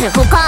止不过